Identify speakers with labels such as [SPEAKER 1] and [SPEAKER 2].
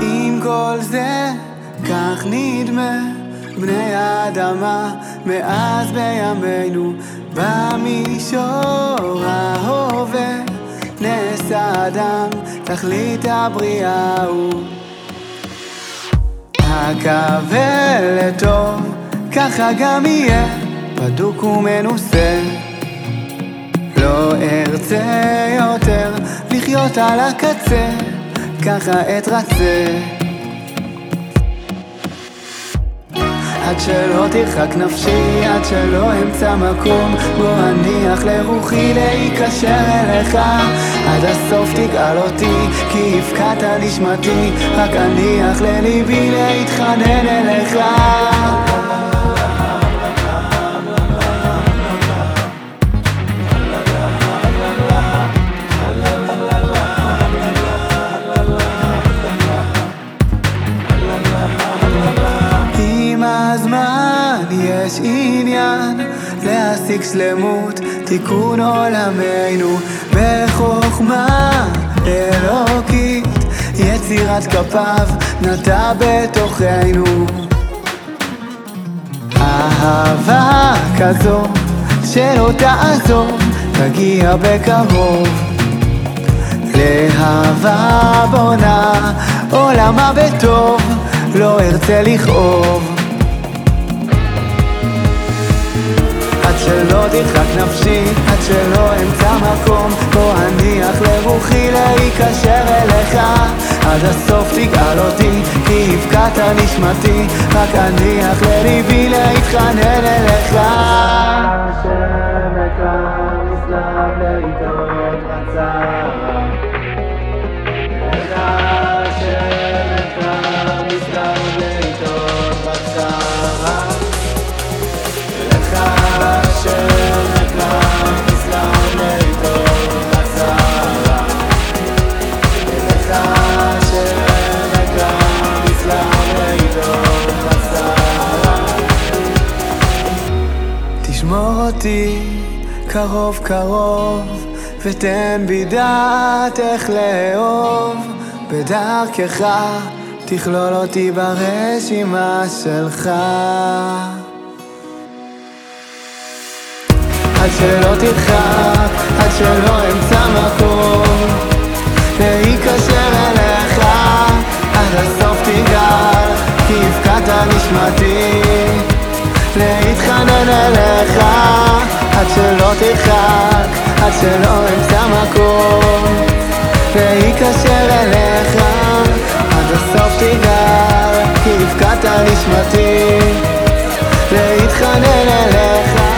[SPEAKER 1] עם כל זה, כך נדמה בני האדמה מאז בימינו במישור ההווה נעשה אדם תכלית הבריאה הוא. הקווה לטוב ככה גם יהיה בדוק ומנוסה. לא ארצה יותר לחיות על הקצה ככה אתרצה עד שלא תרחק נפשי, עד שלא אמצא מקום בו אניח לרוחי להיקשר אליך. עד הסוף תגאל אותי, כי הפקעת נשמתי רק אניח לליבי להתחנן אליך יש עניין להשיג שלמות, תיקון עולמנו. בחוכמה אלוקית יצירת כפיו נטע בתוכנו. אהבה כזו שלא תעזוב תגיע בקרוב. להבה בונה עולמה בטוב לא ארצה לכאוב תרחק נפשי, עד שלא אמצא מקום בו אניח לרוחי להיקשר אליך. עד הסוף תגאל אותי, כי הפקעת נשמתי רק אניח לליבי להתחנן אליך אותי קרוב קרוב, ותן בי דעת איך לאהוב. בדרכך תכלול אותי ברשימה שלך. עד שלא תרחק, עד שלא אמצא מקום, להיקשר אליך, עד הסוף תגאל, כי הפקעת נשמתי. להתחנן אליך עד שלא תרחק, עד שלא אמצא מקום. להיקשר אליך עד הסוף תיגר כי הפקעת נשמתי להתחנן אליך